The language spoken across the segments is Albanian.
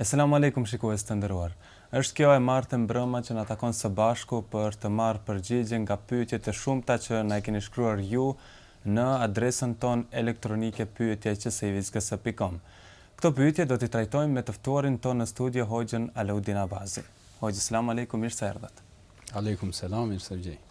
Eselamu Alejkum shikues të nderuar. Është kjo e martë mbrëma që na takon së bashku për të marrë përgjigje nga pyetjet e shumta që na i keni shkruar ju në adresën tonë elektronike pyetje@cvizkes.com. Këto pyetje do t'i trajtojmë me të ftuarin tonë në studio Hoxhën Alaudin Abazi. Hoxhë Selamu Alejkum mirë se erdhët. Alejkum Selam mirë se ju gjej.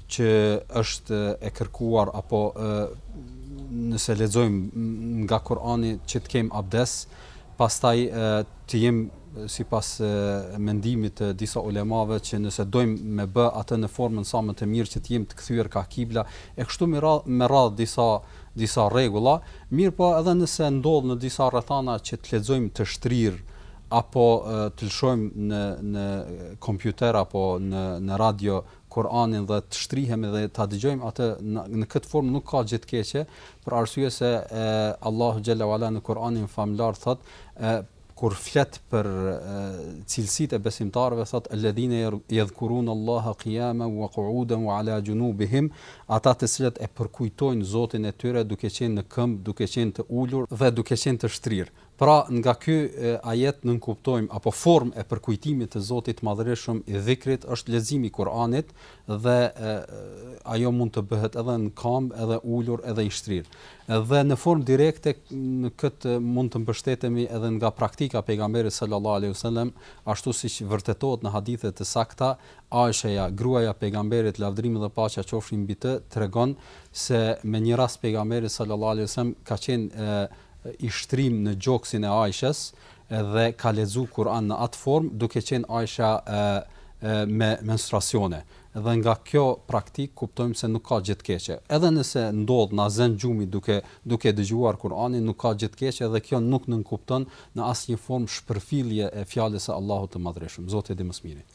që është e kërkuar apo ë nëse lexojmë nga Kurani që të kem abdes, pastaj të jem sipas mendimit të disa ulemave që nëse dojmë me bë atë në formën sa më të mirë që të jem të kthyer ka kibla, e kështu me radh me radh disa disa rregulla, mirëpo edhe nëse ndodh në disa rrethana që të lexojmë të shtrirë apo të lëshojmë në në kompjuter apo në në radio Kur'anin dhe të shtrihemi dhe ta dëgjojmë atë në këtë formë nuk ka gjë të keqe, për arsye se Allahu xhalla ualla në Kur'anin famëlartë thotë kur flet për cilësitë e besimtarëve thotë alladhine yadhkurun Allaha qiyama wa qu'udan wa ala junubihim, ata të cilët e përkujtojnë Zotin e tyre duke qenë në këmbë, duke qenë të ulur dhe duke qenë të shtrirë. Pra, nga ky ajet nënkuptojmë apo formë e përkujtimit të Zotit të Madhërishëm i dhikrit është leximi i Kur'anit dhe ajo mund të bëhet edhe në kamb edhe ulur edhe i shtrirë. Dhe në formë direkte në këtë mund të mbështetemi edhe nga praktika e pejgamberit sallallahu alaihi wasallam, ashtu siç vërtetohet në hadithe të sakta, Aisha-ja, gruaja e pejgamberit lavdërimi dhe paqja qofshin mbi të, tregon se me një rast pejgamberi sallallahu alaihi wasallam ka qenë i shtrim në gjoksin e Aishës dhe ka lexu Kur'an në atë formë duke qenë Aisha me menstruacione dhe nga kjo praktikë kuptojmë se nuk ka gjë të keqe. Edhe nëse ndodh na zën gjumi duke duke dëgjuar Kur'anin nuk ka gjë të keqe dhe kjo nuk nënkupton në asnjë formë shpërfillje e fjalës së Allahut të Madhërishëm. Zoti e di më së miri.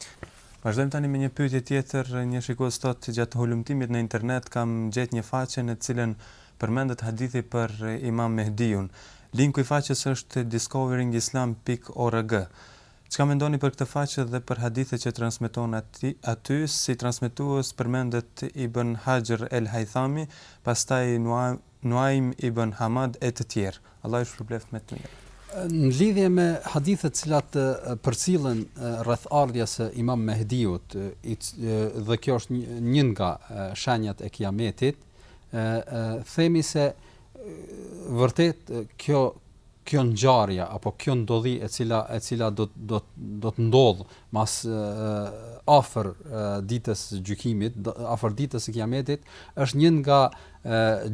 Vazhdojmë tani me një pyetje tjetër, një shikues thotë gjatë hulumtimit në internet kam gjet një faqe në të cilën Përmendet hadithi për Imam Mehdiun. Linku i faqes është discoveringislam pikë org. Çka mendoni për këtë faqe dhe për hadithet që transmeton aty? Si transmetues përmendet Ibën Haxher El Hajthami, pastaj Nuaim Ibën Hamad e të tjerë. Allah ju shpërbleftë me të mira. Në lidhje me hadithet të cilat përcillen rreth ardhjes së Imam Mehdiut, dhe kjo është një nga shenjat e Kijametit, ë ë themi se vërtet kjo kjo ngjarje apo kjo ndodhi e cila e cila do do do të ndodh mas afër ditës së gjykimit afër ditës së kiametit është një nga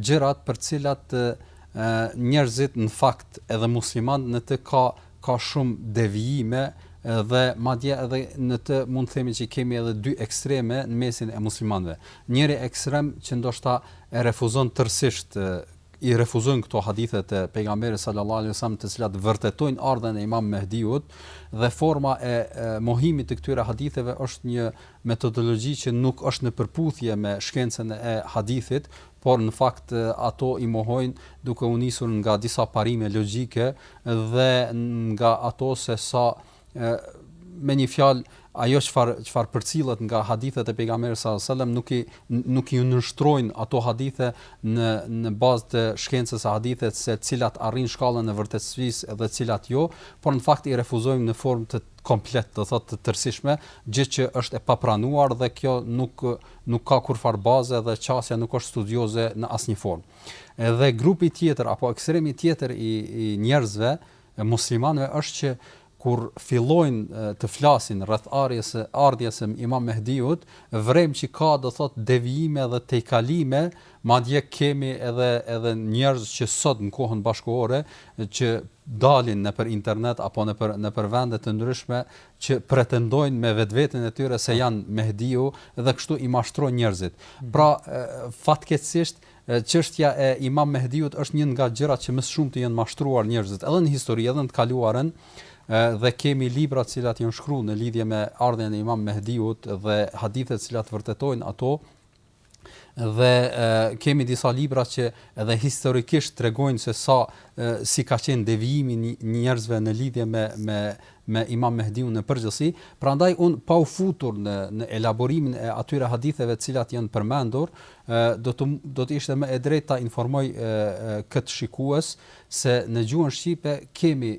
gjërat për të cilat njerëzit në fakt edhe muslimanët në të ka ka shumë devijime dhe madje edhe në të mund të themi që kemi edhe dy ekstreme në mesin e muslimanëve. Njëri ekstrem që ndoshta e refuzon tërësisht i refuzojnë këto hadithe të pejgamberit sallallahu alaihi wasallam të cilat vërtetojnë ardhjen e Imam Mehdiut dhe forma e, e mohimit të këtyre haditheve është një metodologji që nuk është në përputhje me shkencën e hadithit, por në fakt ato i mohojnë duke u nisur nga disa parime logjike dhe nga ato se sa me një fjalë ajo çfarë çfarë përcillet nga hadithet e pejgamberit sallallahu alajhi wasallam nuk i nuk i nënshtrojnë ato hadithe në në bazë të shkencës së hadithit se cilat arrijnë shkallën e vërtetësisë dhe cilat jo, por në fakt i refuzojnë në formë të komplet, do thotë të tërësishme, gjë që është e papranuar dhe kjo nuk nuk ka kurrfarë baze dhe qasja nuk është studioze në asnjë formë. Edhe grupi tjetër apo ekstremi tjetër i i njerëzve, e muslimanëve është që kur fillojnë të flasin rreth ardhjes së ardhjes së Imam Mehdiut, vrejmë që ka do thotë devijime dhe tejkalime, madje kemi edhe edhe njerëz që sot në kohën bashkëkohore që dalin nëpër internet apo nëpër nëpër vende të ndryshme që pretendojnë me vetveten e tyre se janë Mehdiu dhe kështu i mashtrojnë njerëzit. Mhm. Pra, fatkeqësisht çështja e Imam Mehdiut është një nga gjërat që më së shumti janë mashtruar njerëzit, edhe në histori, edhe në të kaluarën dhe kemi libra të cilat janë shkruar në lidhje me ardhjen e Imam Mehdiut dhe hadithe të cilat vërtetojnë ato. dhe kemi disa libra që edhe historikisht tregojnë se sa si ka qenë devijimi i njerëzve në lidhje me me me Imam Mehdiun në përgjithësi, prandaj un pa u futur në në elaborimin e atyre haditheve të cilat janë përmendur, do të do të ishte më e drejtë ta informoj kët shikues se në gjuhën shqipe kemi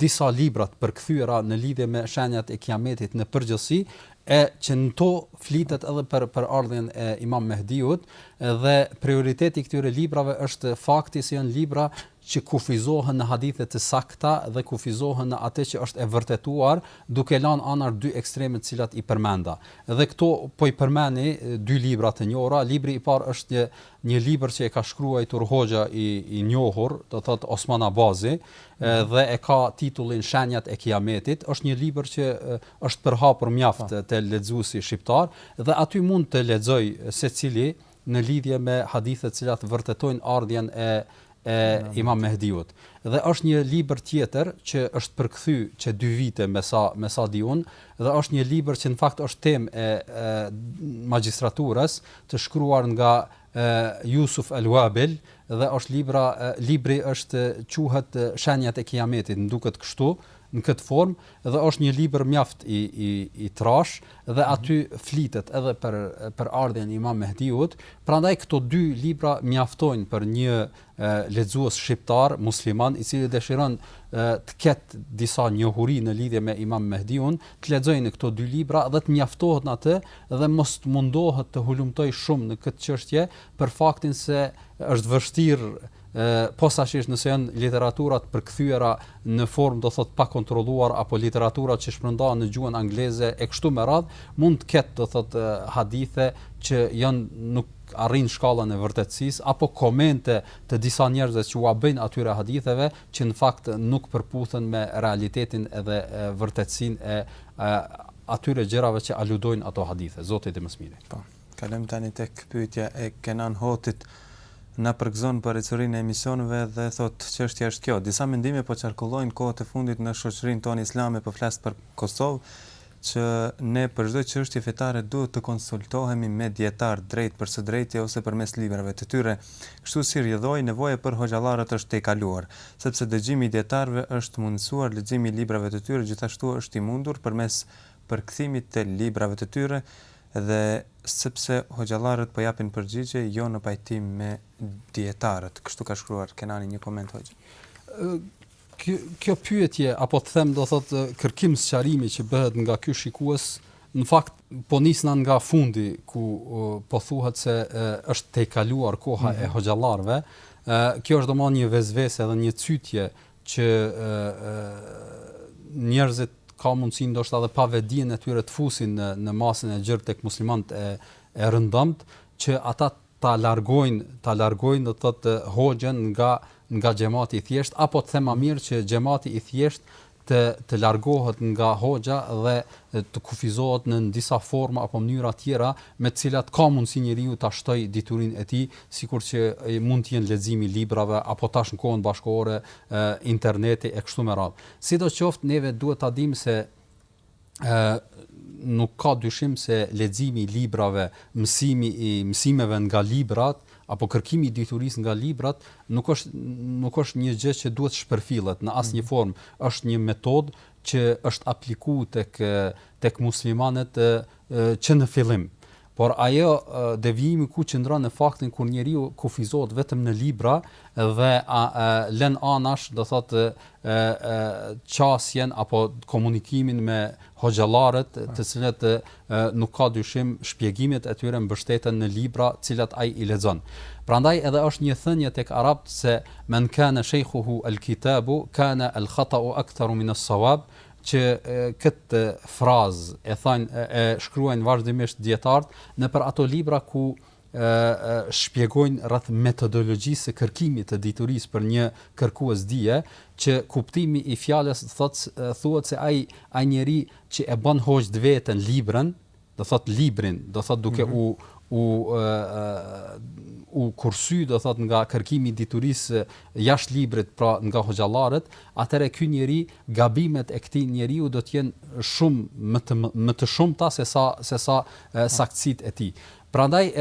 disa libra të përkthyera në lidhje me shenjat e Kiametit në përgjithësi, e që në to flitet edhe për për ardhjen e Imam Mehdiut dhe prioriteti i këtyre librave është fakti se janë libra që kufizohen në hadithe të sakta dhe kufizohen në atë që është e vërtetuar, duke lanë anash dy ekstremet të cilat i përmenda. Dhe këto po i përmendi dy libra të njohura, libri i parë është një një libër që e ka shkruajtur hoxha i i njohur, do thot Osman Abazi, mhm. dhe e ka titullin Shenjat e Kiametit, është një libër që është përhapur mjaft po. te lexuesi shqiptar dhe aty mund të lexoj secili në lidhje me hadithet të cilat vërtetojnë ardhjen e e Imam Mehdiut dhe është një libër tjetër që është përkthy që dy vite me sa me sa di unë dhe është një libër që në fakt është temë e, e magjistraturës të shkruar nga e, Jusuf el-Uabil dhe është libra e, libri është quhet Shenjat e Kiametit, duket kështu, në këtë formë dhe është një libër mjaft i i i trashë dhe aty flitet edhe për për ardhjen e Imam Mehdiut, prandaj këto dy libra mjaftojnë për një lexues shqiptar musliman i cili dëshiron të ketë disa njohuri në lidhje me Imam Mehdiun, të lexojë në këto dy libra dhe të mjaftohet në atë dhe mos të mundohet të hulumtoj shumë në këtë çështje, për faktin se është vështirë posaçërisht nëse janë literatura të përkthyera në formë do thot pa kontrolluar apo literatura që shpërndahen në gjuhën angleze e kështu me radh mund të ketë do thot hadithe që janë nuk arrin shkallën e vërtetësisë apo komente të disa njerëzve që ua bëjnë atyre haditheve që në fakt nuk përputhen me realitetin edhe vërtetësinë e atyre gjërave që aludojnë ato hadithe Zoti e di më së miri. Po. Kalojmë tani tek pyetja e Kenan Hotit. Na përgëzon për ecurinë e emisioneve dhe thotë, Çështja është kjo, disa mendime po qarkullojnë kohët e fundit në shoqërinë tonë islame, po flas për Kosovë, që ne për çdo çështje fetare duhet të konsultohemi me dijetarë drejtpërsëdrejti ose përmes librave të tyre. Kështu si rrjedhojë, nevoja për hoxhallarët është tejkaluar, sepse dëgjimi i dijetarëve është mundësuar, leximi i librave të tyre gjithashtu është i mundur përmes përkthimit të librave të tyre, Dhe sepse hoxhallarët po japin përgjigje jo në pajtim me dijetarët, kështu ka shkruar Kenani një koment hoxhë. Kjo kjo pyetje apo të them do thot kërkim sqarimi që bëhet nga ky shikues në fakt po nisna nga fundi ku po thuhet se e, është tejkaluar koha mm -hmm. e mhm. hoxhallarëve. Ë kjo është domosdo një vesvese edhe një cytje që njerëzit ka mundësi ndoshta edhe pa vedijen e tyre të fusin në në masën e gjerë tek muslimanët e e rëndomtë që ata ta largojnë ta largojnë do të thotë hoxhën nga nga xhamati i thjesht apo të them më mirë që xhamati i thjesht të të largohet nga hoxha dhe të kufizohet në disa forma apo mënyra tjera me të cilat ka mundësi njeriu ta shtojë diturinë e tij sikur që mund të jenë leximi i librave apo tash në kohën bashkëkohore interneti e kështu me radhë. Sidoqoftë neve duhet ta dimë se ë nuk ka dyshim se leximi i librave, mësimi i mësimeve nga librat apo kërkimi i diturisë nga librat nuk është nuk është një gjë që duhet shpërfillet në asnjë mm. formë, është një metodë që është aplikuar tek tek muslimanët që në fillim. Por ajo devijimi ku qëndron në faktin kur njeriu kufizohet vetëm në libra dhe lën anash, do të thotë, qasjen apo komunikimin me hoxhallarët, të cilët nuk ka dyshim shpjegimet e tyre mbështeten në libra, të cilat ai i lexon. Prandaj edhe është një thënie tek arabët se men kana sheikhuhu al-kitabu kana al-khata'u aktharu min as-sawab, që këtë frazë e thonë e shkruajnë vazhdimisht dijetarët nëpër ato libra ku shpjegojnë rreth metodologjisë së kërkimit të diturisë për një kërkues dije që kuptimi i fjalës thotë thuhet se ai ai njeri që e bën hoxhë veten librën do thotë librin, do thotë duke mm -hmm. u u u kursy do thotë nga kërkimi i diturisë jashtë librit pra nga hoxhallarët, atëherë ky njeri gabimet e këtij njeriu do të jenë shumë më të më të shumta se sa se sa saktësitë e tij. Prandaj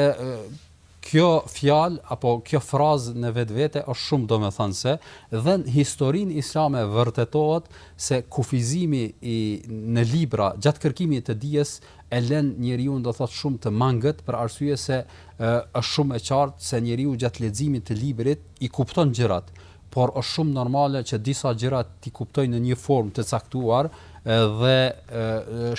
Kjo fjalë apo kjo frazë në vetvete është shumë domethënëse dhe në historinë islame vërtetohet se kufizimi i në libra gjatë kërkimit të dijes e lën njeriun do thotë shumë të mangët për arsye se është shumë e qartë se njeriu gjatë leximit të librit i kupton gjërat por është shumë normale që disa gjëra t'i kuptojë në një formë të caktuar dhe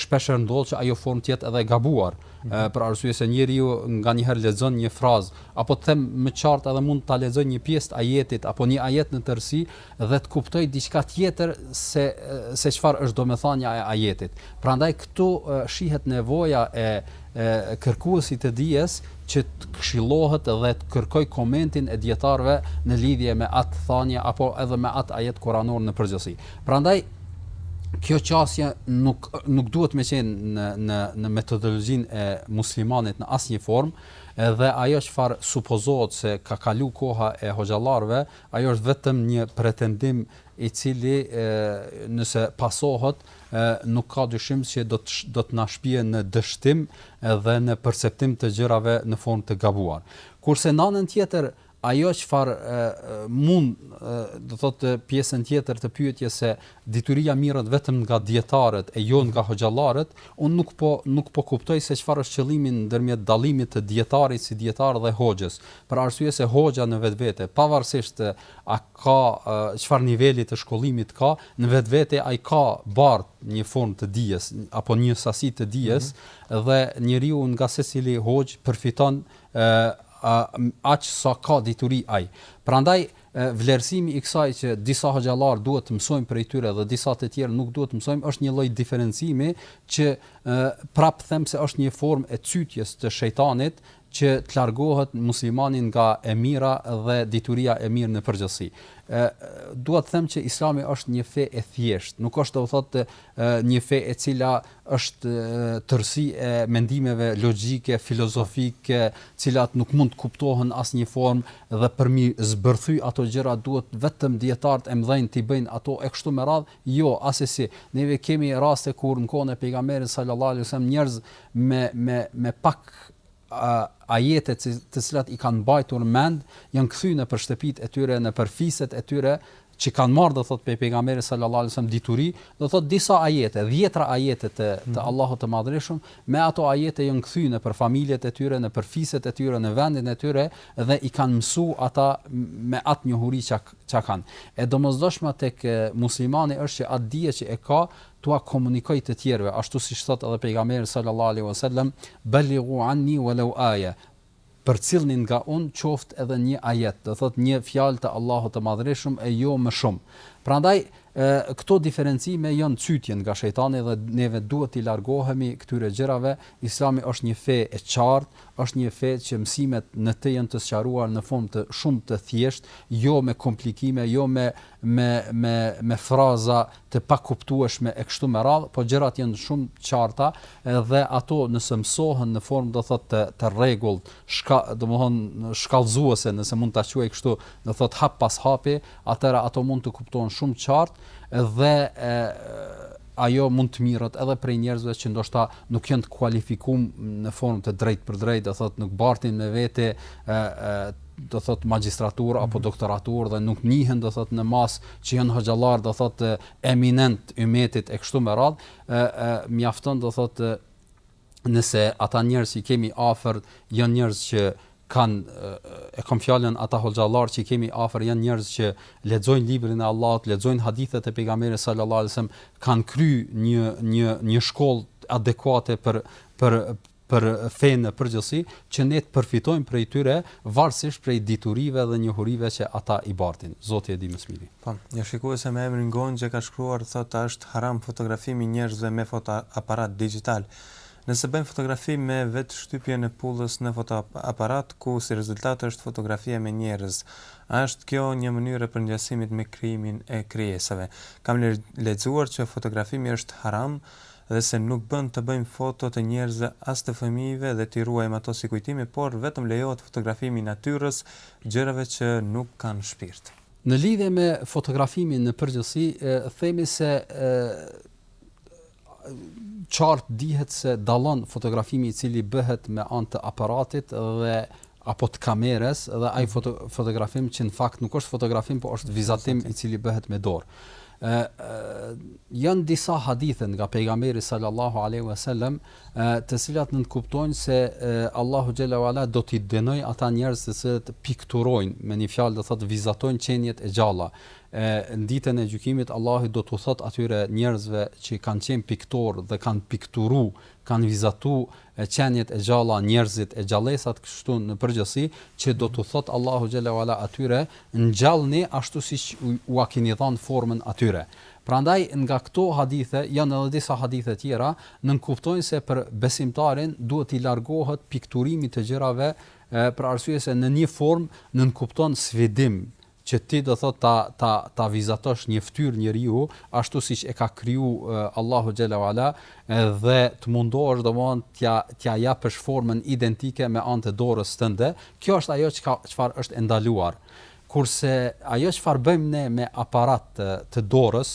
shpesh herë ndodh që ajo formë të jetë edhe e gabuar. Mm -hmm. Për arsye se njeriu nganjëherë lexon një frazë apo të them më qartë edhe mund ta lexojë një pjesë të ajetit apo një ajet në tërësi dhe të kuptojë diçka tjetër se se çfarë është domethënia e ajetit. Prandaj këtu shihet nevoja e kërkuesit të dijes që të këshillohet dhe të kërkojë komentin e dijetarëve në lidhje me atë thanje apo edhe me atë ajet kuranor në përgjithësi. Prandaj kjo qasje nuk nuk duhet me qenë në në në metodologjinë e muslimanit në asnjë formë, dhe ajo çfarë supozohet se ka kalu koha e hoxhallarëve, ajo është vetëm një pretendim i cili nëse pasohet nuk ka dyshim që do të do të na shpie në dështim dhe në perceptim të gjërave në formë të gabuar. Kurse në anën tjetër, ajo çfarë mund do thotë pjesën tjetër të pyetjes se dituria mirret vetëm nga dijetarët e jo nga hoxhallarët, unë nuk po nuk po kuptoj se çfarë është qëllimi ndërmjet dallimit të dijetarit si dijetar dhe hoxhës. Për arsye se hoxha në vetvete, pavarësisht a ka, çfarë niveli të shkollimit ka, në vetvete ai ka bart një formë të dijes apo një sasi të dijes dhe njeriu nga secili hoxhë përfiton aq sa ka dituri ai. Prandaj vlerësimi i kësaj që disa hoxhallarë duhet të mësojmë prej tyre dhe disa të tjerë nuk duhet të mësojmë është një lloj diferencimi që prapë them se është një formë e cytjes të shejtanit që të largohet muslimani nga e mira dhe dituria e mirë në përgjithësi. Ë dua të them që Islami është një fe e thjeshtë, nuk është do të thotë një fe e cila është tërësi e mendimeve logjike, filozofike, të cilat nuk mund të kuptohen në asnjë formë dhe për me i zbërthy ato gjëra duhet vetëm dijetarët e mëdhenj t'i bëjnë ato e kështu me radhë, Jo, asesi, neve kemi raste kur në kohën e Pejgamberit sallallahu alejhi ve sellem njerëz me me me pak ajete të cilat i kanë mbajtur mend, janë kthy nëpër shtëpitë e tyre, nëpër fiset e tyre, që kanë marrë do thot pej pejgamberit sallallahu alajhi wasallam dituri, do thot disa ajete, dhjetra ajete të të mhm. Allahut të Madhërishëm, me ato ajete janë kthy nëpër familjet e tyre, nëpër fiset e tyre, në vendin e tyre dhe i kanë mësu ata me atë njohuri çka Çka kanë. E domosdoshma tek muslimani është që atë dije që e ka t'ua komunikojë të tjerëve, ashtu siç thotë edhe Pejgamberi sallallahu alejhi wasallam, Bellighu anni walau aye, Përcillni nga unë qoftë edhe një ajet, do thotë një fjalë të Allahut të Madhërishëm e jo më shumë. Prandaj këto diferencime janë cytje nga shejtani dhe neve duhet t'i largohemi këtyre gjërave. Islami është një fe e qartë, Është një fe që mësimet në të janë të sqaruar në formë shumë të thjeshtë, jo me komplikime, jo me me me me fraza të pakuptueshme e kështu me radhë, po gjërat janë shumë të qarta dhe ato nëse mësohen në formë do thotë të të rregullt, shka, domethënë shkallëzuese, nëse mund ta quaj kështu, do thotë hap pas hapi, atëherë ato mund të kuptohen shumë qartë dhe e, ajo mund të mirret edhe prej njerëzve që ndoshta nuk janë të kualifikum në formë të drejtpërdrejtë, do thotë nuk bartin me vete do thotë magjistraturë apo mhm. doktoraturë dhe nuk njihen do thotë në masë që janë hoxhallar do thotë eminentë t'ymetit e kështu me radhë, mjafton do thotë nëse ata njerëz që i kemi afër janë njerëz që kanë e kam fjalën ata hoxhallarë që i kemi afër janë njerëz që lexojnë librin e Allahut, lexojnë hadithet e pejgamberit sallallahu alajhi wasallam, kanë kry një një një shkollë adekuate për për për fenë në përgjithësi që ne të përfitojmë prej tyre varësisht prej diturive dhe njohurive që ata i bartin. Zoti e di më së miri. Po, një shikuese me emrin Gonxhe ka shkruar thotë a është haram fotografimi i njerëzve me fotoaparat dixhital? Nëse bëjmë fotografi me vetë shtypjen e pullës në fotoaparat ku si rezultat është fotografia me njerëz, a është kjo një mënyrë e përngjasimit me krijimin e krijesave? Kam lexuar që fotografimi është haram dhe se nuk bën të bëjmë foto të njerëzve as të fëmijëve dhe t'i ruajmë ato si kujtime, por vetëm lejohet fotografimi i natyrës, gjërave që nuk kanë shpirt. Në lidhje me fotografimin në përgjithësi, themi se qartë dihet se dallon fotografimi i cili bëhet me anë të aparatit dhe apo të kamerës dhe ai foto, fotografim që në fakt nuk është fotografim, por është vizatim i cili bëhet me dorë. Ë janë disa hadithe nga pejgamberi sallallahu alaihi wasallam të cilat nënkuptojnë se Allahu xhelle ue ala do t'i dënojë ata njerëz të cilët pikturojnë, me një fjalë do thotë vizatojnë qeniet e gjalla. Në ditën e gjykimit Allahu do t'u thotë atyre njerëzve që kanë qenë piktorë dhe kanë pikturu, kanë vizatu qeniet e gjalla, njerëzit e gjallesat kështu në përgjithësi, që do t'u thotë Allahu xhelle ue ala atyre ngjallni ashtu siç ua keni dhënë formën atyre. Prandaj nga këto hadithe, janë edhe disa hadithe tjera, nënkuptojnë se për besimtarin duhet t'i largohet pikturimi të gjërave për arsye se në një formë nënkupton sfidim, që ti do thotë ta ta ta vizatosh një fytyrë njeriu ashtu siç e ka kriju Allahu xhelle ue ala dhe të mundohesh domthon t'ia t'ia japësh formën identike me anë të dorës tënde, kjo është ajo çka çfarë është e ndaluar. Kurse ajo çfarë bëjmë ne me aparat të dorës,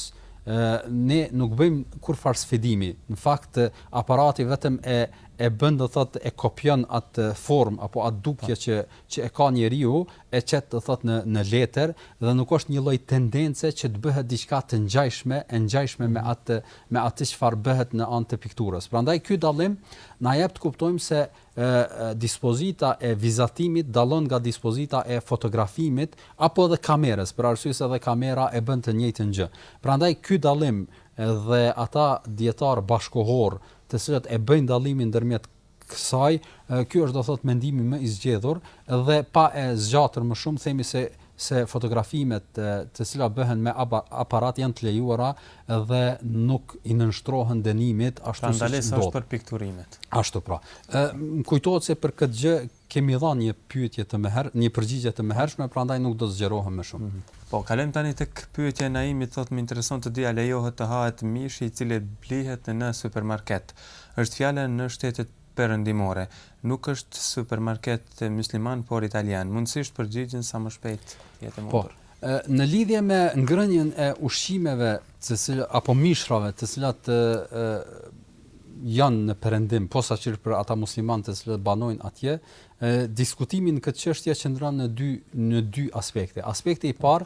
ne nuk bëjmë kurrfarë sfidimi. Në fakt aparati vetëm e e bën do thotë e kopjon atë formë apo atë dukje po. që që e ka njeriu, e qet do thotë në në letër dhe nuk është një lloj tendence që të bëhet diçka të ngjashme, e ngjashme me mhm. atë me atë çfarë bëhet në anë të pikturës. Prandaj ky dallim na jep të kuptojmë se e dispozita e vizatimit dallon nga dispozita e fotografimit apo edhe kamerës, për arsye se edhe kamera e bën të njëjtën gjë. Prandaj ky dallim dhe ata dijetarë bashkëkohorë të cilët e bëjnë dallimin ndërmjet kësaj, ky është do thotë mendimi më i zgjedhur dhe pa e zgjatur më shumë themi se se fotografimet të cilat bëhen me aparat janë të lejuara dhe nuk i nënshtrohen dënimit ashtu siç ndodh. Pra ndalesa është për pikturimet. Ashtu pra. Ë më kujtohet se për këtë gjë kemi dhënë një pyetje të mëherë, një përgjigje të mëhershme, prandaj nuk do të zgjerohem më shumë. Mhm. Po kalojmë tani tek pyetja e Naimit, thotë më intereson të di a lejohet të hahet mishi i cili blihet në supermarket. Është fjala në shtetet Perëndimore. Nuk është supermarket mysliman, por italian. Mundësisht përgjigjen sa më shpejt, të jetë Po. mundur. Në lidhje me ngrënien e ushqimeve të cilat, apo mishrave të cilat janë në Perëndim, posaçërisht për ata muslimanë të cilët banojnë atje, diskutimi në këtë çështje qëndron në dy në dy aspekte. Aspekti i parë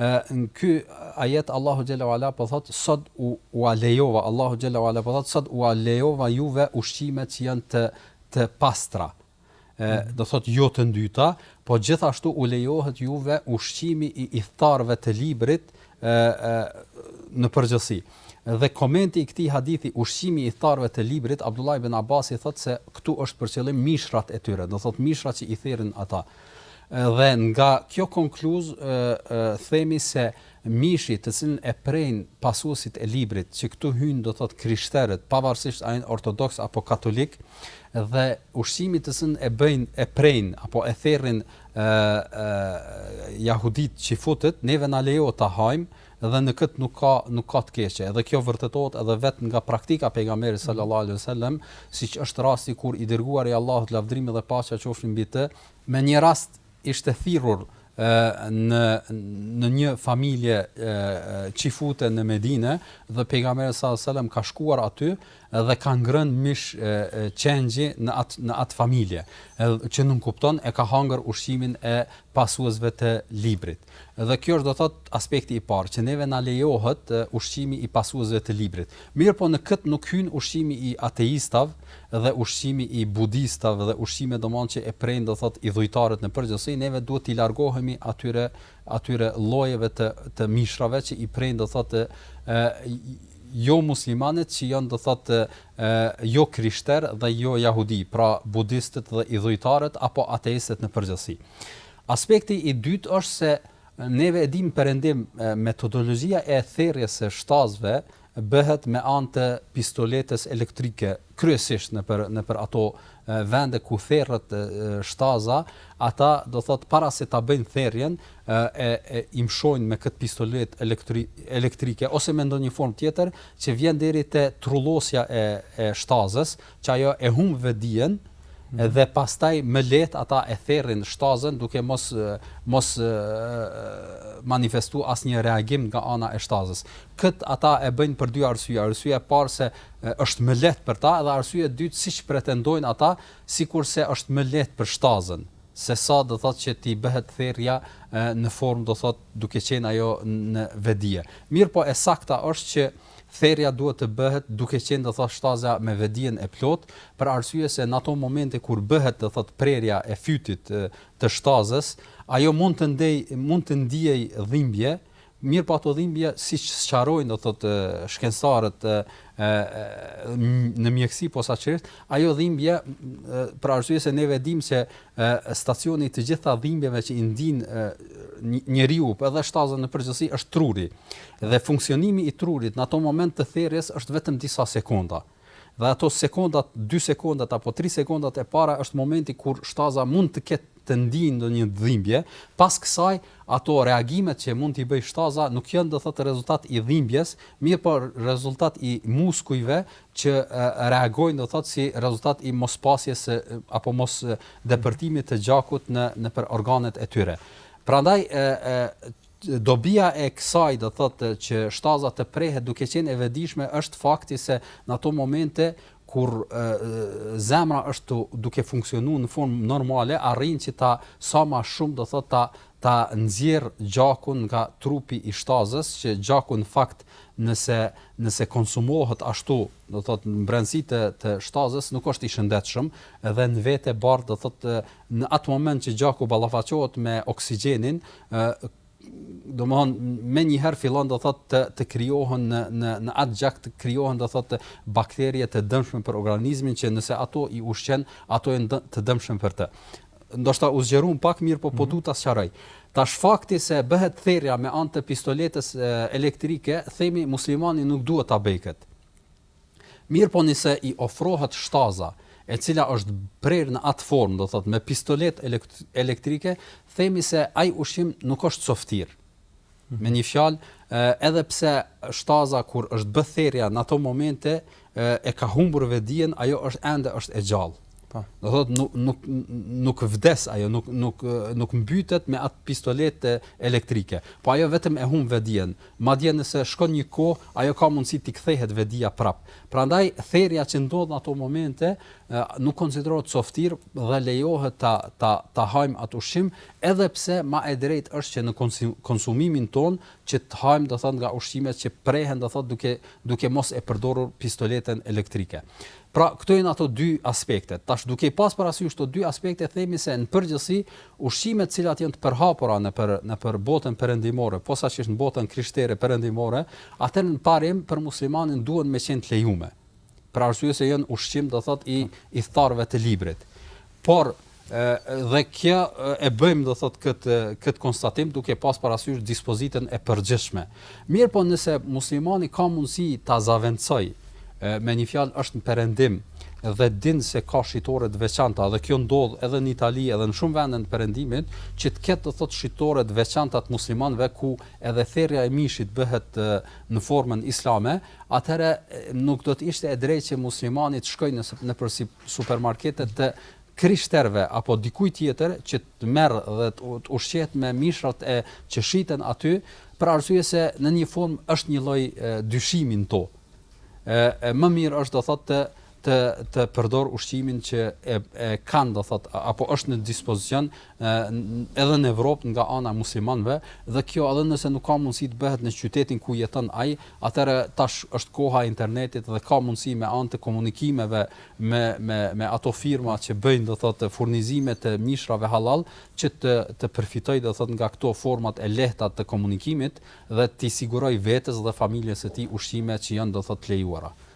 Në ky ajet Allahu xhalla uala po thotë sot u ua lejova Allahu xhalla uala po thotë sot ua lejova juve ushqimet që janë të të pastra, do thotë jo të ndyta, po gjithashtu u lejohet juve ushqimi i ithtarëve të librit ë ë në përgjithësi. Dhe komenti i këtij hadithi ushqimi i ithtarëve të librit Abdullah ibn Abbasi thotë se këtu është për qëllim mishrat e tyre, do thotë mishrat që i therrin ata. Dhe nga kjo konkluzë themi se mishi të cilin e prejnë pasuesit e librit, që këtu hyjnë do të thotë krishterët, pavarësisht a janë ortodoks apo katolik, dhe ushqimi të cilin e bëjnë e prejnë apo e therrin ë ë jahuditë çifutët, neve na lejo ta hajmë, Dhe në këtë nuk ka nuk ka të keqe. Dhe kjo vërtetohet edhe vetë nga praktika e Pejgamberit sallallahu alejhi ve sellem, siç është rasti kur i Dërguari i Allahut, lavdërimi dhe paqja qofshin mbi të, me një rast ishte thirrur në në një familje çifute në Medine dhe Pejgamberi sallallahu alejhi ve sellem ka shkuar aty dhe ka ngrënë mish qengji në atë në atë familje, që nënkupton e ka hangër ushqimin e pasuesve të Librit. Dhe kjo është do të thotë aspekti i parë, që neve na lejohet ushqimi i pasuesve të librit. Mirëpo në këtë nuk hyn ushqimi i ateistëve dhe ushqimi i budistëve dhe ushqimi domethënë që e prejnë do të thotë idhujtarët në përgjithësi, neve duhet t'i largohemi atyre atyre llojeve të të mishrave që i prejnë do të thotë jo muslimanët që janë do të thotë jo krishterë dhe jo jahudi, pra budistët dhe idhujtarët apo ateistët në përgjithësi. Aspekti i dytë është se neve e dimë në perëndim metodologjia e therjes së shtazëve bëhet me anë të pistoletës elektrike kryesisht nëpër nëpër ato vende ku therret shtaza ata do thotë para se ta bëjnë therjen e e i mshojnë me këtë pistoletë elektri, elektrike ose me ndonjë formë tjetër që vjen deri te trullosja e e shtazës që ajo e humb vetëdijen dhe pastaj më lehtë ata e therrin shtazën duke mos mos manifestuar asnjë reagim nga ana e shtazës. Këtë ata e bëjnë për dy arsye, arsyeja e parë se është më lehtë për ta dhe arsyeja e dytë siç pretendojnë ata, sikurse është më lehtë për shtazën se sa do thotë që t'i bëhet therrja në formë do thotë duke qenë ajo në vetëdije. Mirëpo e sakta është që Therja duhet të bëhet duke qenë do thotë shtaza me vedijen e plotë për arsye se n'ato momente kur bëhet do thotë prerja e fytit të shtazës ajo mund të ndej mund të ndiejë dhimbje mirëpo ato dhimbje siç sqarojnë do thotë shkencëtarët në mjekësi posaçërisht ajo dhimbje për arsye se neve dimë se e stacioni i të gjitha dhimbjeve që i ndin njeriu edhe shtaza në përgjithësi është truri. Dhe funksionimi i trurit në ato moment të therjes është vetëm disa sekonda. Dhe ato sekondat, 2 sekondat apo 3 sekondat e para është momenti kur shtaza mund të ketë të ndijë ndonjë dhimbje, pas kësaj ato reagimet që mund t'i bëjë shtaza nuk janë do thotë rezultat i dhimbjes, mirëpo rezultat i muskujve që reagojnë do thotë si rezultat i mospasjes apo mos depërtimit të gjakut në nëpër organet e tyre. Prandaj ë ë dobia e kësaj do thotë që shtaza të prehet duke qenë e vedijshme është fakti se në ato momente kur e, zemra është duke funksionuar në formë normale, arrin që ta sa më shumë do thotë ta ta nxjerr gjakun nga trupi i shtazës, që gjaku në fakt Nëse nëse konsumohet ashtu, do thotë në brendësi të të shtazës nuk është i shëndetshëm dhe në vete bart do thotë në atë moment që gjaku ballafaqohet me oksigjenin ë domthon menjëherë fillon do thotë të të krijohen në në në atë gjak të krijohen do thotë bakterie të dëmshme për organizmin që nëse ato i ushqen ato janë të dëmshme për të. ndoshta u zgjeruam pak mirëpo po mhm. du ta sqaroj. Tash fakti se bëhet therja me anë të pistoletës elektrike, themi muslimani nuk duhet ta bëjë kët. Mirëpo nëse i ofrohet shtaza, e cila është prerë në atë formë, do thotë me pistoletë elektrike, themi se ai ushqim nuk është coftir. Me një fjalë, edhe pse shtaza kur është bë therrja në ato momente e ka humbur vedijen, ajo është ende është e gjallë. Po. Do thotë nuk nuk nuk vdes ajo, nuk nuk nuk mbytet me atë pistoletë elektrike. Po ajo vetëm e humb vedijen. Madje nëse shkon një kohë, ajo ka mundësi t'i kthehet vedija prap. Prandaj therrja që ndodh në ato momente nuk konsiderohet coftir dhe lejohet ta ta ta hajmë atë ushqim edhe pse ma e drejtë është që në konsumimin tonë që të hajmë do thotë nga ushqimet që prehen do thotë duke duke mos e përdorur pistoletën elektrike. Pra këto janë ato dy aspekte. Tash duke pas parasysh këto dy aspekte themi se në përgjithësi ushqimet të cilat janë të përhapura nëpër nëpër botën perëndimore, posaçërisht në botën krishtere perëndimore, atëherë në parim për muslimanin duhen me qenë të lejume për arsye se janë ushqim do thot i ithtarëve të librit. Por dhe kjo e bëjmë do thot kët kët konstatim duke pas parasysh dispozitën e përgjithshme. Mirëpo nëse muslimani ka mundësi ta zëvendësojë me një fjalë është në perëndim dhe din se ka shitore të veçanta dhe kjo ndodh edhe në Itali edhe në shumë vende të perëndimit që të ketë do thot shitore të veçanta të muslimanëve ku edhe therja e mishit bëhet në formën islame atëherë nuk do të ishte e drejtë që muslimani të shkojë nëpër supermarkete të krishterëve apo dikujt tjetër që të merr dhe të ushqehet me mishrat e që shiten aty, për arsye se në një formë është një lloj dyshimi në to. Ë më mirë është do thotë të të të përdorë ushqimin që e e kanë do thot apo është në dispozicion edhe në Evropë nga ana e muslimanëve dhe kjo edhe nëse nuk ka mundësi të bëhet në qytetin ku jeton ai, atëherë tash është koha e internetit dhe ka mundësi me anë të komunikimeve me me me ato firma që bëjnë do thot furnizime të mishrave hallall që të të përfitojë do thot nga këto format e lehta të komunikimit dhe t'i sigurojë vetes dhe familjes së tij ushqime që janë do thot të lejuara.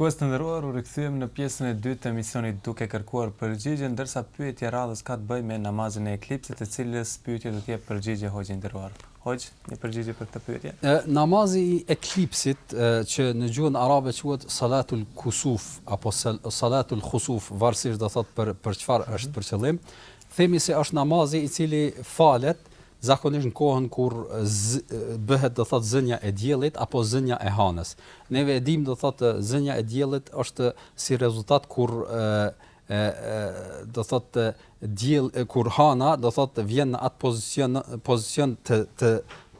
Shikues të nderuar, u rikthyem në pjesën e dytë të emisionit duke kërkuar përgjigje, ndërsa pyetja e radhës ka të bëjë me namazin e eklipsit, të cilës pyetje do t'i japë përgjigje hoxha i nderuar. Hoxhë, një përgjigje për këtë pyetje? E, namazi i eklipsit e, që në gjuhën arabe quhet salatul kusuf apo salatul khusuf, varësisht do thot për për çfarë mm -hmm. është për qëllim, Themi se është namazi i cili falet zakonisht në kohën kur z, bëhet do thotë zënja e diellit apo zënja e hanës. Neve e dimë do thotë zënja e diellit është si rezultat kur e, e, e do thotë diell kur hana do thotë vjen në atë pozicion pozicion të të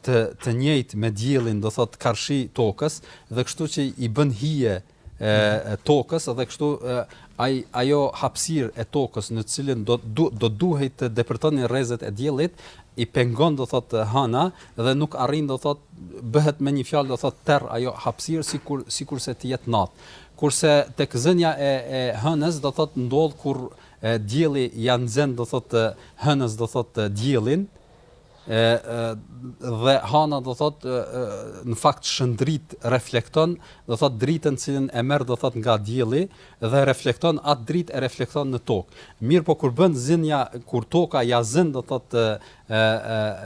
të të njëjtë me diellin do thotë karshi tokës dhe kështu që i bën hije e tokës dhe kështu ai ajo hapësirë e tokës në të cilën do do, do duhej të depërtonin rrezet e diellit i pengon do thot hëna dhe nuk arrin do thot bëhet me një fjalë do thot terr ajo hapësirë sikur sikurse të jetë natë kurse tek zënia e e hënës do thot ndodh kur e, dielli ia nxen do thot hënës do thot diellin e dhe hana do thot në fakt shndrit reflekton do thot dritën të cilën e merr do thot nga dielli dhe reflekton atë dritë e reflekton në tokë mirëpo kur bëhet zënia kur toka ia zën do thot e, e,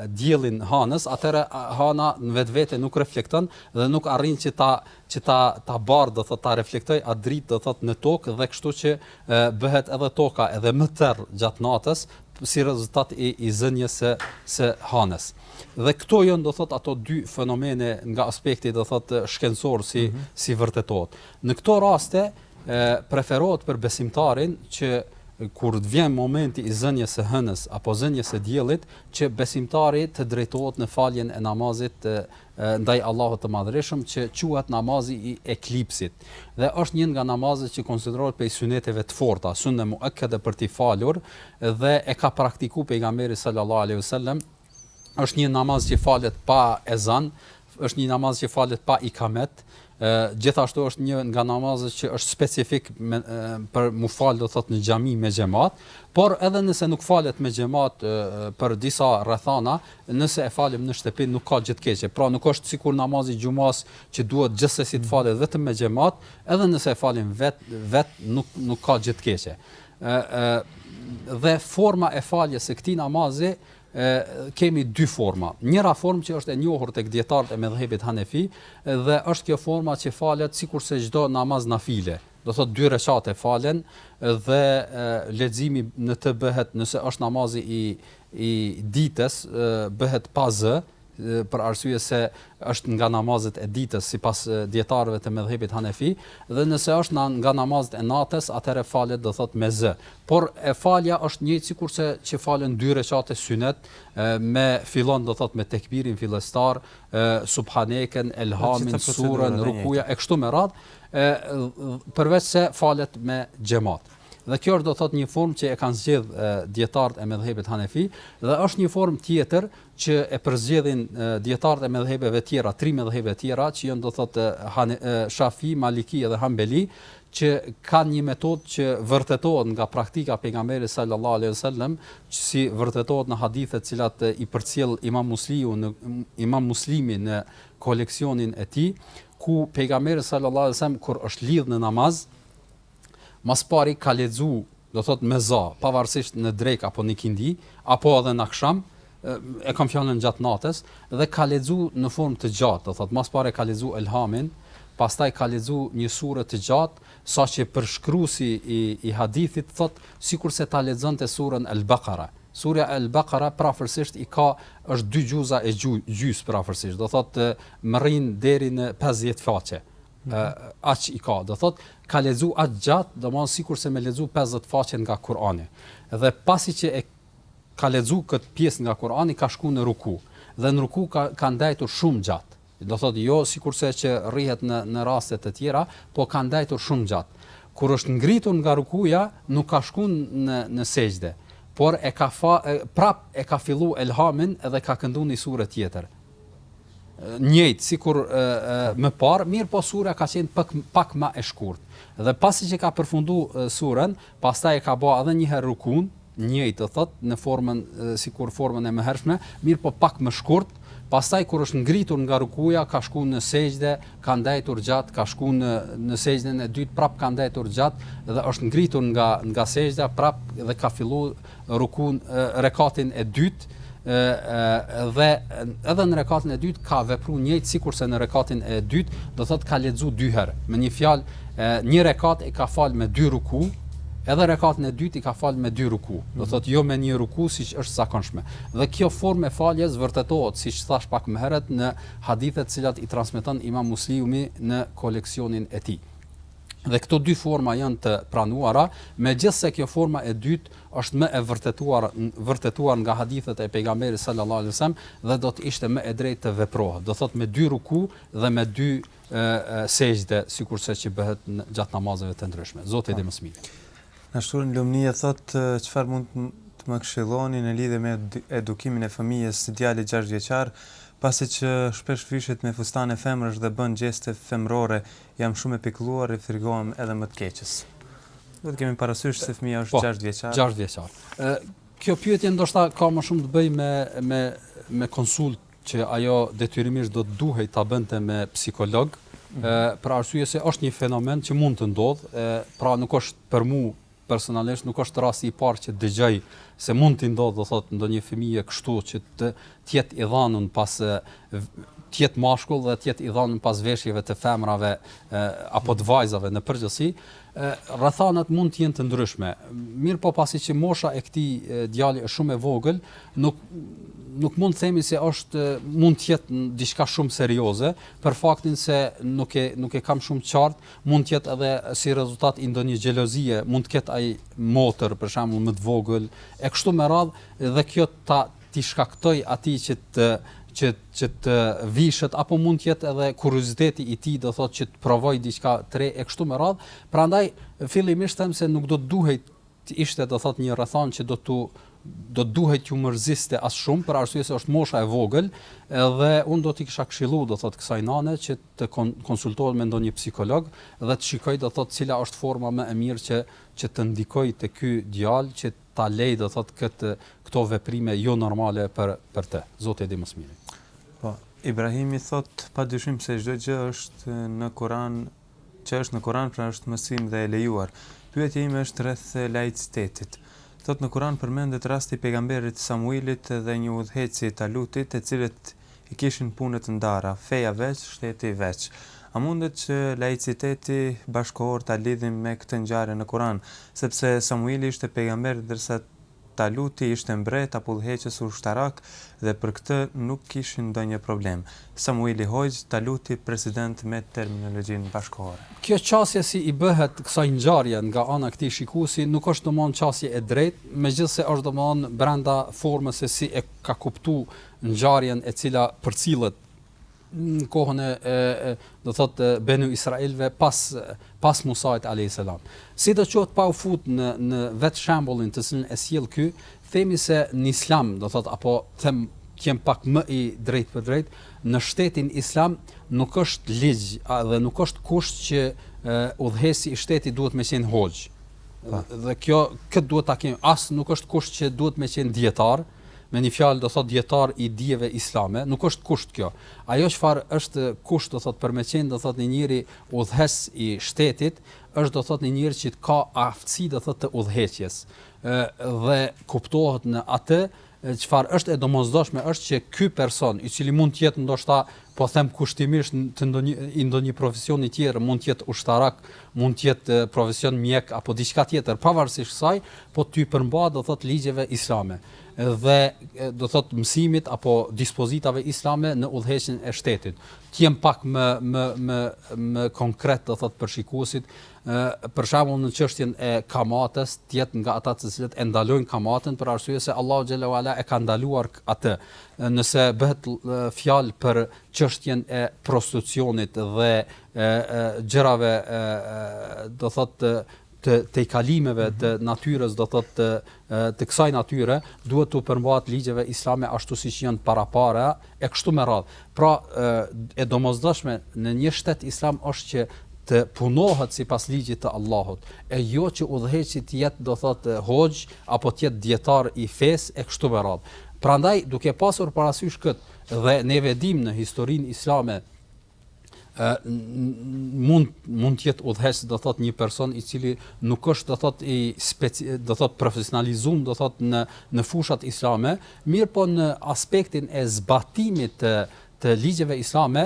diellin hanës atëherë hana në vetvete nuk reflekton dhe nuk arrin që ta që ta ta bartë do thotë ta reflektojë atë dritë do thotë në tokë dhe kështu që bëhet edhe toka edhe më terr gjatë natës si rezultat i i zënies së së hanës. Dhe këto janë do thotë ato dy fenomene nga aspekti do thotë shkencor si mm -hmm. si vërtetohet. Në këto raste e, preferohet për besimtarin që kur të vjen momenti i zënies së hënës apo zënies së diellit që besimtari të drejtohet në faljen e namazit ndaj Allahut të Madhërishëm që quhet namazi i eklipsit dhe është një nga namazet që konsiderohet prej syneteve të forta, synne muekkede për t'i falur dhe e ka praktiku pejgamberi sallallahu alaihi wasallam. Është një namaz që falet pa ezan, është një namaz që falet pa ikamet, Gjithashtu është një nga namazet që është specifik me për m'u fal do thot në xhami me xhamat, por edhe nëse nuk falet me xhamat për disa rrethana, nëse e falim në shtëpi nuk ka gjë të keqe. Pra nuk është sikur namazi i xhumas që duhet gjithsesi të falet vetëm me xhamat, edhe nëse e falim vet vet nuk nuk ka gjë të keqe. Ë ë dhe forma e faljes së këtij namazi e kemi dy forma. Njëra formë që është e njohur tek dijetarët e medhhebit Hanefi dhe është kjo forma që falet sikurse çdo namaz nafile. Do thotë dy rekate falen dhe leximi në të bëhet nëse është namazi i i ditës bëhet pa zë, për arsye se është nga namazet e ditës sipas dijetarëve të medhhebit hanefi dhe nëse është nga namazet e natës atëherë falet do thot me zë por e falja është njëjtë sikurse që falen dy rekate synet me fillon do thot me tekbirin fillestar subhaneken elhamin surën rukuja e kështu me radhë përveç se falet me xhamat dhe kjo është do thot një formë që e kanë zgjedh dijetarët e medhhebit hanefi dhe është një formë tjetër që e përzgjedhin dijetarët e medhhebeve tjera, tri medhhebe tjera, që janë do thotë Shafi, Maliki edhe Hambeli, që kanë një metodë që vërtetohet nga praktika e pejgamberit sallallahu alejhi ve sellem, që si vërtetohet në hadithe të cilat i përcjell Imam Musliu në Imam Muslimi në koleksionin e tij, ku pejgamberi sallallahu alejhi ve sellem kur është lidh në namaz, mas pari ka lexu do thotë me za, pavarësisht në drekë apo në ikindi, apo edhe në aksham, e kam fjalën gjatë natës dhe ka lexu në formë të gjatë, do thotë mas pari ka lexu Elhamin, pastaj ka lexu një sure të gjatë, saqë përshkruesi i i hadithit thotë sikurse ta lexonte surën Al-Bakara. Surja Al-Bakara prafërsisht i ka është dy xhuza e gjysë prafërsisht, do thotë mrrin deri në pesëdhjetë faqe aq i ka, do thotë, ka lexu aq gjatë, domthon sikurse me lexu 50 faqe nga Kurani. Dhe pasi që e ka lexu këtë pjesë nga Kurani, ka shku në ruku. Dhe në ruku ka ka ndejtur shumë gjatë. Do thotë jo sikurse që rrihet në në raste të tjera, po ka ndejtur shumë gjatë. Kur është ngritur nga rukuja, nuk ka shku në në sexhde, por e ka fa, prap e ka fillu elhamin dhe ka këndu një sure tjetër. njëjtë sikur më parë, mirëpo sura ka qenë pak pak ma e shkurt. Dhe pasi që ka përfundu surën, pastaj e ka bë edhe një herë rukun, njëjtë do thot në formën sikur formën e mëhershme, mirëpo pak më shkurt. Pastaj kur është ngritur nga rukuja, ka shku në sexhde, ka ndejtur gjatë, ka shku në në sexhden e dytë, prap ka ndejtur gjatë dhe është ngritur nga nga sexhdja prap dhe ka fillu rukun, rekatin e dytë, dhe edhe në rekatin e dytë ka vepru njëjtë sikurse në rekatin e dytë, do thotë ka lexu dy herë. Me një fjalë, një rekat e ka fal me dy ruku, edhe rekatin e dytë i ka fal me dy ruku. Do thotë jo me një ruku siç është zakonshme. Dhe kjo formë e faljes vërtetohet, siç thash pak më herët në hadithet të cilat i transmeton Imam Muslimi në koleksionin e tij. dhe këto dy forma janë të pranuara, megjithëse kjo forma e dytë është më e vërtetuar vërtetuar nga hadithet e Pejgamberit sallallahu alaihi wasallam dhe do të ishte më e drejtë të veprohet. Do thotë me dy ruku dhe me dy sexhde, sikurse që bëhet gjatë namazeve të ndryshme. Zoti e di më së miri. Na shkruan Lumnija thotë çfarë mund të më këshilloni në lidhje me edukimin e fëmijës, djalit 6 vjeçar, pasi që shpesh vishet me fustane femrësh dhe bën gjeste femërore, Jam shumë e pikëlluar e frikohem edhe më të keqes. Duhet të kemi parasysh se fëmija është 6 po, vjeçar. 6 vjeçar. Ë kjo pyetje ndoshta ka ma shumë të bëjë me me me konsult që ajo detyrimisht do të duhej ta bënte me psikolog, mm -hmm. ë për arsye se është një fenomen që mund të ndodhë, ë pra nuk është për mua Personalisht nuk është rasti i parë që dëgjoj se mund t'i ndodhë, do thotë, ndonjë fëmije kështu që të të jetë i dhënun pas të jetë mashkull dhe të jetë i dhënun pas veshjeve të femrave apo të vajzave në përgjithësi, rrethanat mund të jenë të ndryshme. Mirëpo pasi që mosha e këtij djali është shumë e vogël, nuk nuk mund të themi se është mund të jetë diçka shumë serioze për faktin se nuk e nuk e kam shumë qartë, Mund të jetë edhe si rezultat i ndonjë xhelozie, mund të ketë ai motër për shembull më të vogël e kështu me radhë dhe kjo ta t'i shkaktojë atij që të që që të vishet apo mund të jetë edhe kurioziteti i tij do thotë që të provojë diçka të re e kështu me radhë. Prandaj fillimisht them se nuk do të duhej të ishte do thotë një rrethanë që do të do të duhej t'ju mërziste as shumë për arsye se është mosha e vogël dhe unë do t'i kisha këshilluar do thotë kësaj nane që të konsultohet me ndonjë psikolog dhe të shikojë do thotë cila është forma më e mirë që që të ndikojë te ky djalë që ta lejë do thotë këtë këto veprime jo normale për për të. Zoti e di më së miri. Po, Ibrahimi thotë padyshim se çdo gjë është në Kur'an që është në Kur'an pra është mësim dhe e lejuar. Pyetja ime është rreth laicitetit. Thotë në Kur'an përmendet rasti i pejgamberit Samuilit dhe një udhëheqësi Talutit të cilët i kishin punët të ndara, feja veç, shteti veç. A mundet që laiciteti bashkëkohor ta lidhim me këtë ngjarje në Kur'an, sepse Samuili ishte pejgamber ndërsa Taluti ishte mbret apo udhëheqës ushtarak dhe për këtë nuk kishin ndonjë problem. Samuili hoxhë, Taluti president me terminologjinë bashkëkohore. Kjo qasje që i bëhet kësaj ngjarje nga ana e këtij shikuesi nuk është domthonë qasje e drejtë, megjithëse është domthonë brenda formës se si e ka kuptuar ngjarjen e cila përcillet në kohën e do të thotë benu israilëve pas pas Musait alayhis salam. Sidoqoftë pa u fut në në vetë shembullin të cilin e sjell ky, themi se në Islam, do thotë apo them të jem pak më i drejtpërdrejtë, në shtetin Islam nuk është ligj dhe nuk është kusht që udhëheqësi i shtetit duhet me qenë hoxhë. Dhe kjo këtë duhet ta kemi, as nuk është kusht që duhet me qenë dijetar, Me një fjalë do thotë dijetar i dijeve islame, nuk është kusht kjo. Ajo çfarë është kusht do thotë për me qenë do thotë një njeri udhëheqës i shtetit, është do thotë një njeri që ka aftësi do thotë të udhëheqjes. Ë dhe kuptohet në atë çfarë është e domosdoshme është që ky person, i cili mund të jetë ndoshta Po them kushtimisht i ndonjë i ndonjë profesioni tjetër, mund të jetë ushtarak, mund të jetë profesion mjek apo diçka tjetër, pavarësisht kësaj, po t'i përmbahet do thotë ligjeve islame dhe do thotë mësimit apo dispozitave islame në udhëheqjen e shtetit. Të jem pak më më më më konkret do thotë për shikuesit, ë për shembull në çështjen e kamatës, të jetë nga ata të cilët e ndalojnë kamatën për arsye se Allahu xhele ue ala e ka ndaluar atë. Nëse bëhet fjalë për çështjen e prostitucionit dhe gjërave do thotë të tejkalimeve të mhm. natyrës do thotë të, të kësaj natyre duhet t'u përmbahet ligjeve islame ashtu siç janë parapara e kështu me radhë. Pra e domosdoshme në një shtet islam është që të punohet sipas ligjit të Allahut, e jo që udhëheqësi të jetë do thotë hoxhë apo të jetë dijetar i fesë e kështu me radhë. Prandaj duke pasur parasysh këtë edhe neve e dimë në historinë islame ë mund mund të jetë udhëheqës do thot një person i cili nuk është do thot i speci, do thot profesionalizuar do thot në në fushat islame, mirëpo në aspektin e zbatimit të të ligjeve islame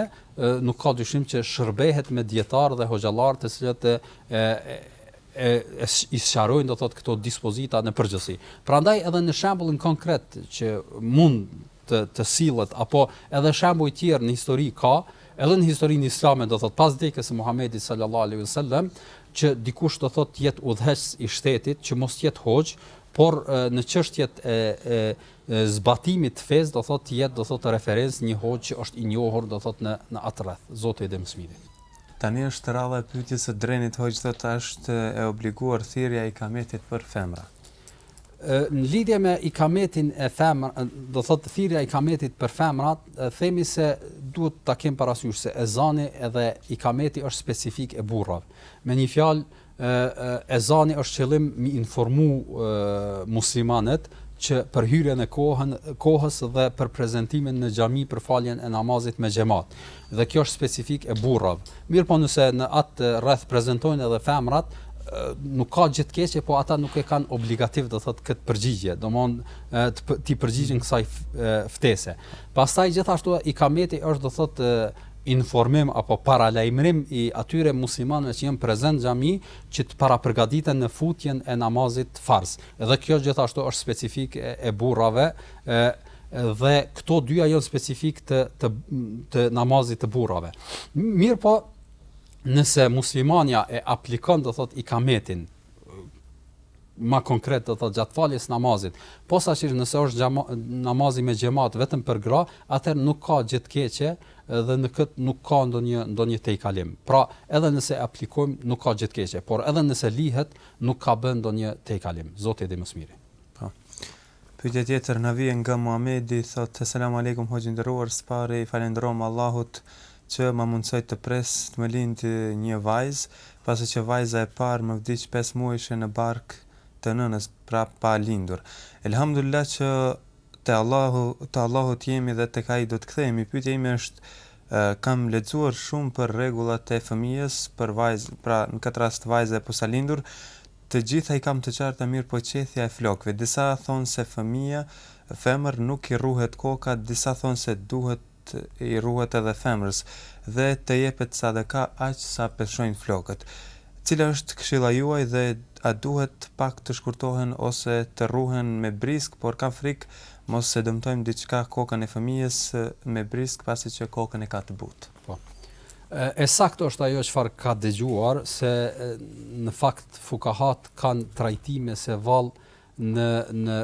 nuk ka dyshim që shërbehet me dijetarë dhe hoxhallarë të cilët e, e i sqarojnë do thotë këto dispozita në përgjithësi. Prandaj edhe në shembullin konkret që mund të të sillet apo edhe shembuj të tjerë në histori ka, edhe në historinë islame do thotë pas vdekjes së Muhamedit sallallahu alaihi wasallam që dikush do thotë të jetë udhëheqës i shtetit që mos të jetë hoxhë, por në çështjet e, e zbatimit të fesë do thotë të jetë do thotë referencë një hoxhë që është i njohur do thotë në në atë rreth. Zoti e di më së miri. Tani është radha e pyetjes së Drenit. Hoxhë, thotë, a është e obliguar thirrja e ikametit për femra? Në lidhje me ikametin e femra, do thotë thirrja e ikametit për femrat, themi se duhet ta kemi parasysh se ezani edhe ikameti është specifikë e burrave. Me një fjalë, Ezani është qëllim me i informu muslimanët që për hyrjen e kohën, kohës dhe për prezentimin në xhami për faljen e namazit me xhemat. Dhe kjo është specifikë e burrave. Mirëpo nëse në atë rreth prezentojnë edhe femrat, nuk ka gjë të keqe, po ata nuk e kanë obligativ do thotë këtë përgjigje, domethënë t'i përgjigjen kësaj ftese. Pastaj gjithashtu ikameti është do thotë informim apo paralajmërim i atyre muslimanëve që janë prezent në xhami që të parapërgatiten në futjen e namazit farz. Dhe kjo gjithashtu është specifikë e, e burrave e, dhe këto dyja janë specifikë të, të, të namazit të burrave. Mirëpo, nëse muslimania e aplikon, do thot, ikametin, më konkret do thotë gjatë faljes namazit, posaçërisht nëse është xhema, namazi me xhemat vetëm për gra, atëherë nuk ka gjë të keqe dhe në këtë nuk ka ndonjë ndonjë tejkalim. Pra, edhe nëse aplikojmë nuk ka gjë të keqe, por edhe nëse lihet nuk ka bërë ndonjë tejkalim. Zoti e di më së miri. Po. Pyetja tjetër na vjen nga Muhamedi, thotë, Eselamu alejkum hoxhë i nderuar, së pari i falënderohem Allahut që ma mundësoi të pres të më lindë një vajzë, pasi që vajza e parë më vdiq pesë muajshe në bark të nënës, pra pa lindur. Elhamdulilah që të Allahu të Allahut jemi dhe tek Ai do të kthehemi. Pyetja ime është kam lexuar shumë për rregullat e fëmijës, për vajzë, pra në këtë rast vajza e posalindur, Të gjitha i kam të qarta mirëpo qethja e flokëve disa thonë se fëmijës femër nuk i rruhet koka disa thonë se duhet i rruhet edhe femrës dhe të jepet sadaka aq sa peshojnë flokët cila është këshilla juaj dhe a duhet pak të shkurtohen ose të rruhen me brisk por kam frikë mos e dëmtojmë diçka kokën e fëmijës me brisk pasi që kokën e ka të butë. Po. E saktë është ajo çfarë ka dëgjuar se në fakt fukahat kanë trajtime se vallë në në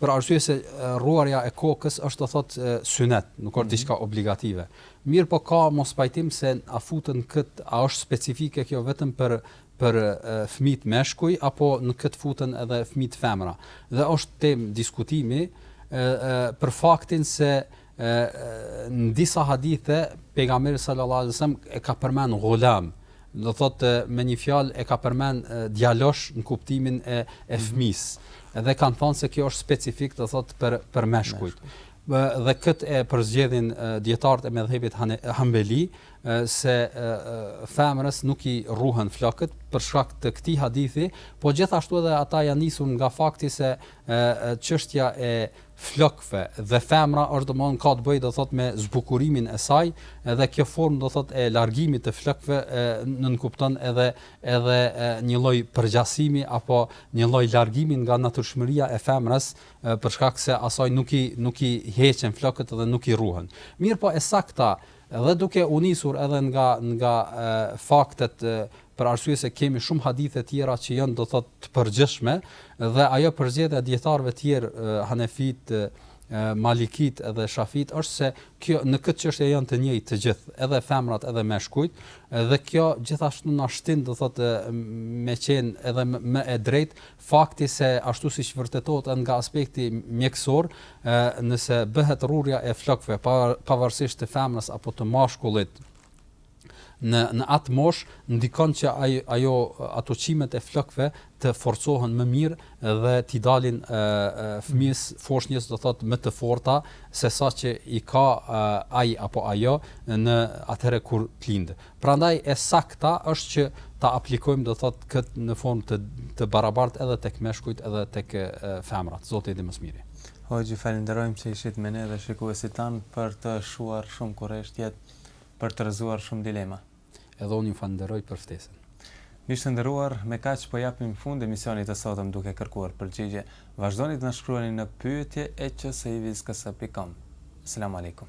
për arsye se rruarja e kokës është do thotë synet, nuk është mhm. diçka mm -hmm. obligative. Mirëpo ka mospajtim se a futen këtu, a është specifike kjo vetëm për për fëmijët meshkuj apo në këtë futen edhe fëmijët femra. Dhe është temë diskutimi e, e, për faktin se E, në disa hadithe, pejgamberi sallallahu alaihi wasallam e ka përmend gulam, do thotë me një fjalë e ka përmend djalosh në kuptimin e e mhm. fëmijës. Edhe kanë thënë se kjo është specifik, do thotë për për meshkujt. Dhe këtë e përzgjedhin dijetarët e medhhebit Hanbeli se femrës nuk i rruhen flokët për shkak të këtij hadithi, po gjithashtu edhe ata janë nisur nga fakti se çështja e flokëve te femra është domthonë ka të bëjë do thotë me zbukurimin e saj edhe kjo formë do thotë e largimit të flokëve nënkupton edhe edhe një lloj përgjasimi apo një lloj largimi nga natyrshmëria e femrës për shkak se asaj nuk i nuk i heqen flokët dhe nuk i rruhen. Mirëpo e sakta Dhe duke u nisur edhe nga nga faktet për arsye se kemi shumë hadithe tjera që janë do thotë të përgjithshme dhe ajo përzgjedhja e dijetarëve tjerë hanefitë malikitë edhe shafitë është se kjo në këtë çështje janë të njëjtë të gjithë edhe femrat edhe meshkujt dhe kjo gjithashtu na shtin do thotë me qenë edhe më e drejtë Fakti se ashtu siç vërtetohet edhe nga aspekti mjekësor, nëse bëhet rrurja e flokëve pavarësisht të femrës apo të mashkullit në në atë moshë ndikon që ai ajo ato qimet e flokëve të forcohen më mirë dhe t'i dalin fëmijës foshnjes do thotë më të forta se sa që i ka ai apo ajo në atëherë kur të lindë. Prandaj e sakta është që ta aplikojmë do thotë këtë në formë të të barabartë edhe tek meshkujt edhe tek femrat. Zoti e di më së miri. Hoxhë, ju falënderojmë që ishit me ne dhe shikuesit tanë për të shuar shumë kureshtje, për të rrëzuar shumë dilema. Edhe unë ju falënderoj për ftesën. Miq të nderuar, me kaq po japim fund emisionit të sotëm duke kërkuar përgjigje. Vazhdoni të na shkruani në pyetje@qsi-ks.com. Selam alejkum.